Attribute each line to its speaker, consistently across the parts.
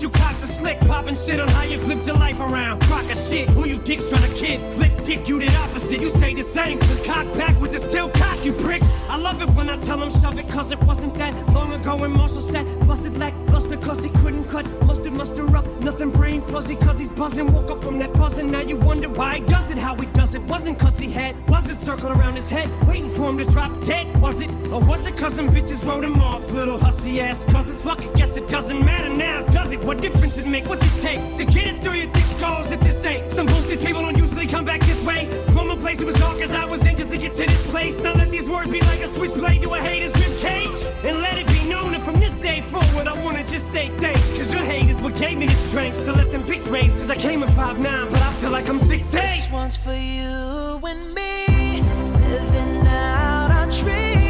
Speaker 1: You cocks are slick, popping shit on how you flipped your life around. Crock of shit, who you dicks trying to kid? Flip dick, you did opposite. You stay the same. Cause cock with is still cock, you pricks. I love it when I tell them shove it, cause it wasn't that long ago when Marshall said, busted lackluster, cause he couldn't cut. Mustard, muster up, nothing brain fuzzy, cause he's buzzing. Woke up from that buzzing, now you wonder why he does it, how he does it. Wasn't cause he had, it circling around his head, waiting for him to drop dead? Was it, or was it cause some bitches wrote him off? Little hussy ass, cause it's fucking Difference it make? What's it take to get it through your thick skulls if this ain't? Some bullshit people don't usually come back this way. From a place that was dark as I was in just to get to this place. Now let these words be like a switchblade to a hater's rib cage. And let it be known that from this day forward, I wanna just say thanks. Cause your hate is what gave me the strength. So let them bitch raise. Cause I came at 5'9, but I feel like I'm 6'8.
Speaker 2: This one's for you and me, living out our dreams.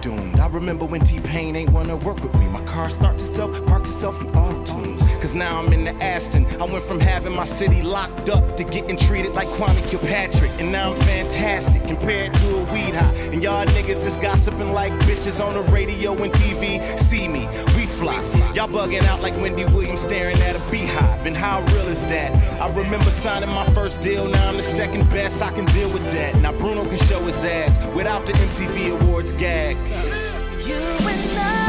Speaker 3: Doomed. I remember when T-Pain ain't wanna work with me. My car starts itself, parks itself in auto tunes. Cause now I'm in the Aston. I went from having my city locked up to getting treated like Kwame Kilpatrick. And now I'm fantastic compared to a weed high. And y'all niggas just gossiping like bitches on the radio and TV. Y'all bugging out like Wendy Williams staring at a beehive. And how real is that? I remember signing my first deal, now I'm the second best. I can deal with that. Now Bruno can show his ass without the MTV Awards gag.
Speaker 2: You and I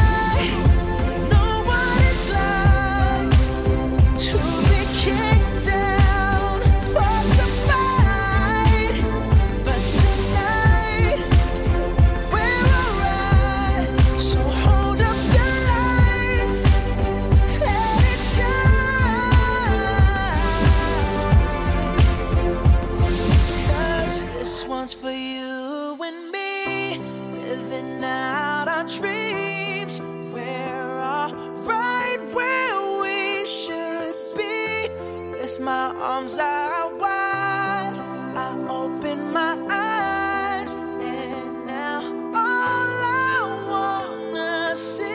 Speaker 2: one's for you and me, living out our dreams. We're all right where we should be, with my arms out wide. I open my eyes, and now all I wanna see